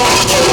Come on.